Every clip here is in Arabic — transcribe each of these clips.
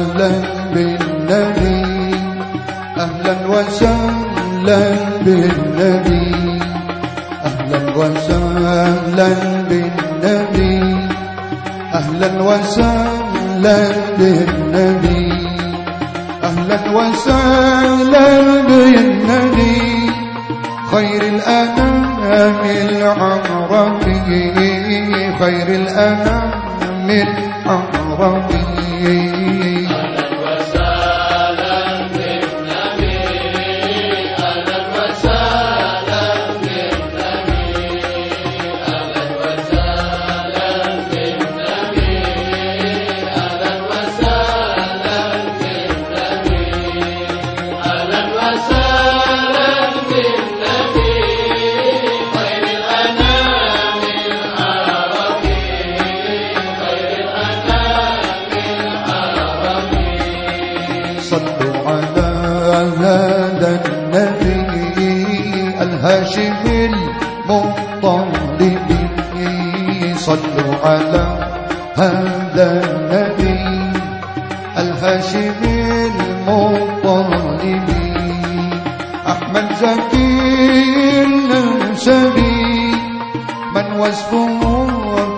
وسهلا بالنبي. أهلا وسهلا بالنبي. أهلا وسهلا بالنبي. أهلا وسهلا بالنبي. أهلا وسهلا بالنبي. خير الأنام العربي خير الأنام العربي صلوا على هذا النبي الهاشم المطلب. صلوا على هذا النبي الهاشم المطلب. أحمد زكي النسبي من وصفه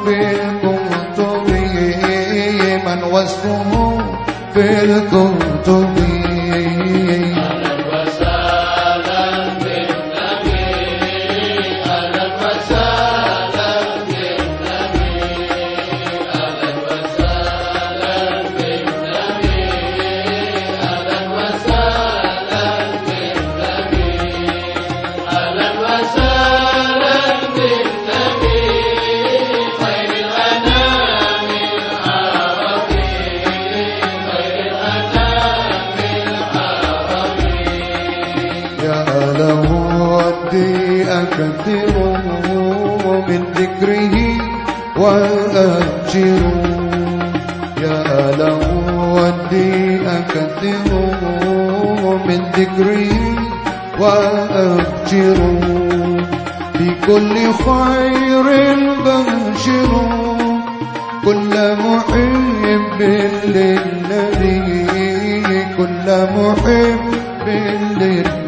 في الكتب من وصفه في الكتب يا ودي أكثر من ذكره وأجر يا له ودي أكثر من ذكره وأجر بكل خير بشر كل محب للنبي كل محب للنبي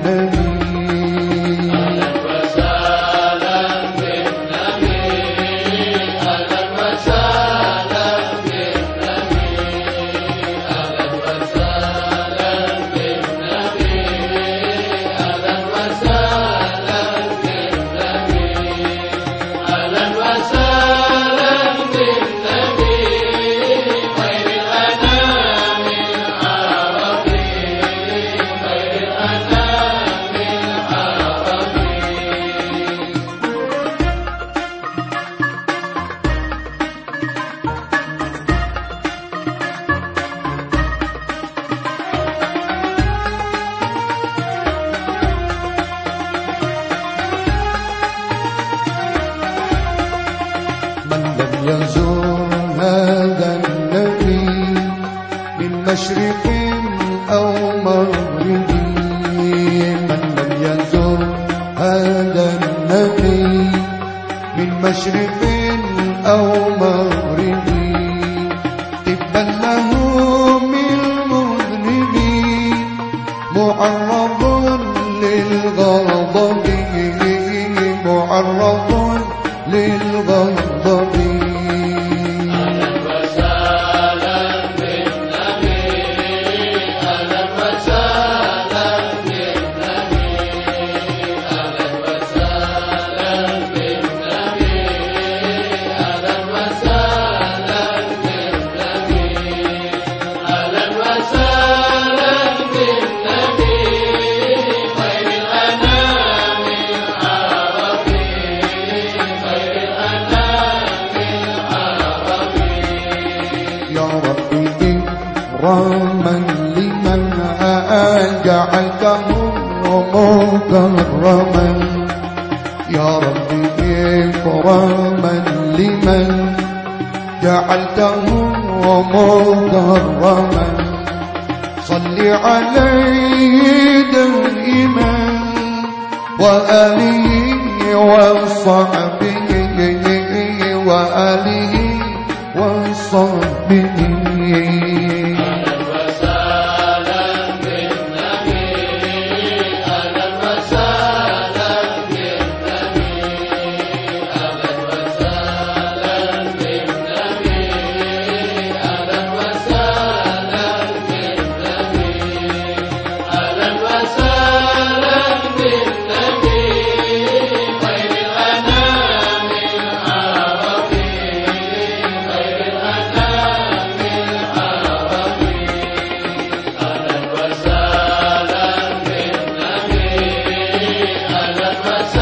مشرق أو مغرب من لم يزور هذا النبي. من مشرق أو مغرب تبا له من مذنبين معرض للغضب معرض للغضب. لمن جعلته مكرما يا ربي إكراما لمن جعلته مكرما صل عليه دائما وآله وصحبه وآله وصحبه Saraswati.